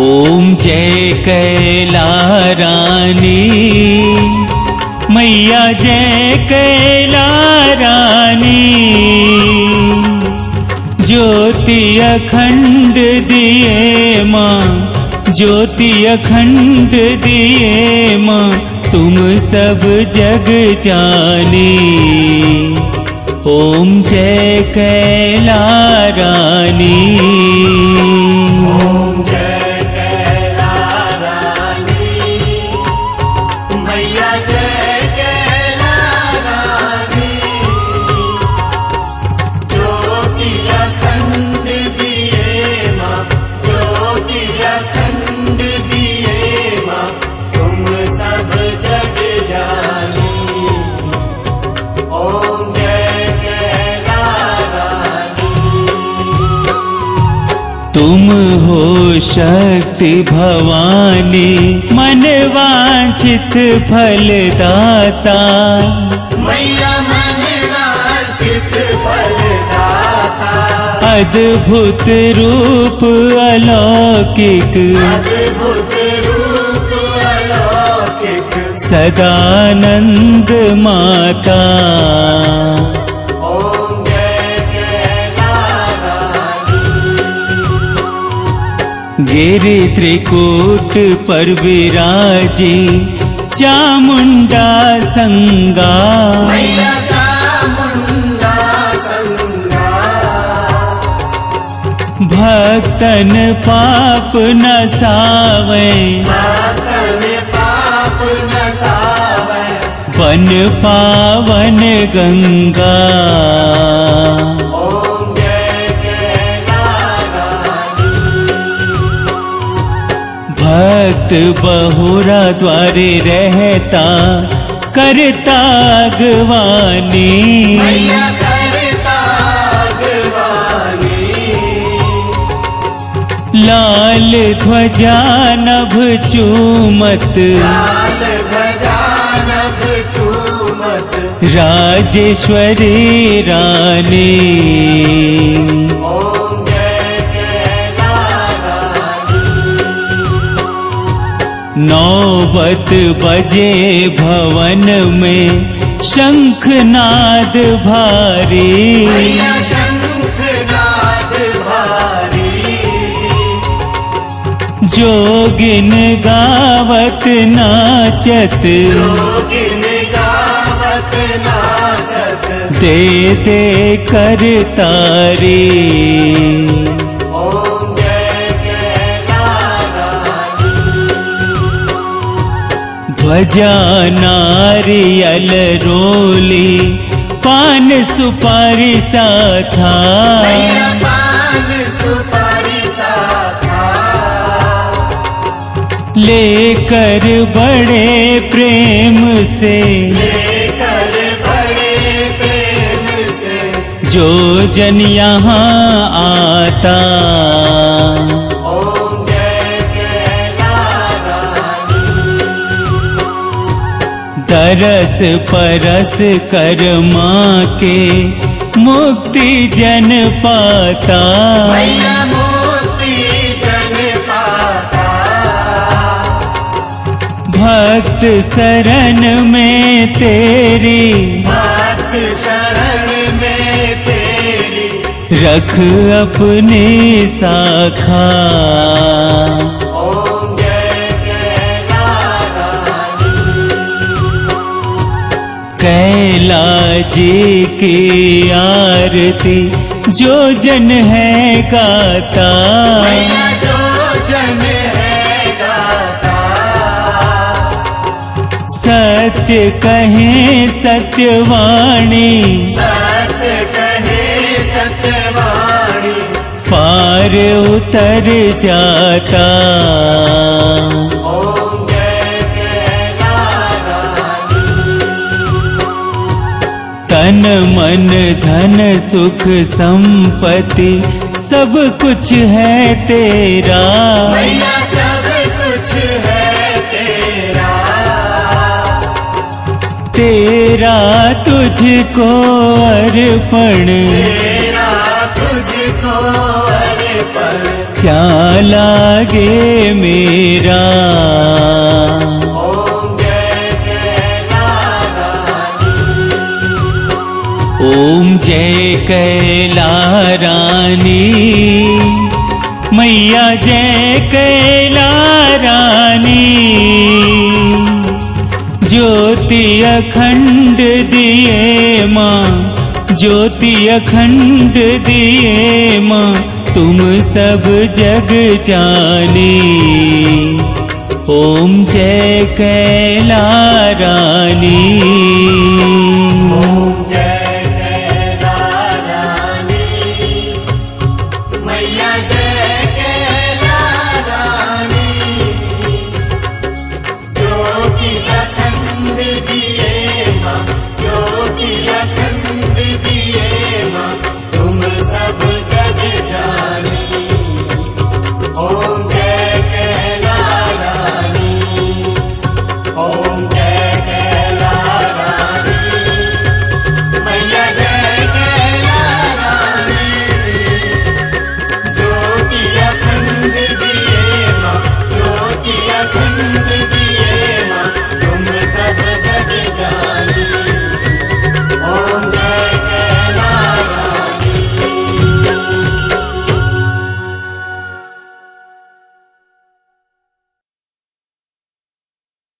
ओम जय कैला रानी मैया जय कैला रानी ज्योति अखंड दिए माँ ज्योति अखंड दिए माँ तुम सब जग जानी। ओम जय कैला तुम हो शक्ति भवानी मन वांछित फलदाता। मैया मन वांछित फलदाता। अद्भुत रूप अलौकिक। अद्भुत रूप अलौकिक। सदानंद माता। गिरि पर विराजे चामुण्डा सङ्गा भक्तन पाप न सावे। वन पावन गङ्गा भक्त बहुरा द्वारे रहता करता अगवानी मैया करता अगवानी लाल ध्वजा नभ चूमत। लाल ध्वजा नभ चूमत। राजेश्वरी रानी। नौबत बजे भवन में शंखनाद भारी। मैया शंखनाद भारी। जोगिन गावत नाचत। जोगिन गावत नाचत। दे दे कर तारी। ध्वजा नारियल रोली पान सुपारी सा था पान सुपारी साथा लेकर बड़े प्रेम से लेकर बड़े प्रेम से जो जन यहाँ आता। दरस परस कर माँ के मुक्ति जन पाता। भक्त शरण में तेरी। बात शरण में तेरी। रख अपने साखा कैला जी की आरती जो जन है गाता। जो जन है गाता। सत्य कहे सत्यवाणी सत्य कहे सत्यवाणी। पार उतर जाता। तन मन धन सुख संपत्ति सब कुछ है तेरा। सब कुछ है तेरा। तेरा तुझको अर्पण। तेरा तुझको अर्पण। क्या लागे मेरा रानी मैया जय कैला रानी। ज्योति अखंड दिए माँ ज्योति अखंड दिए माँ तुम सब जग जानी। ओम जय कैला ओम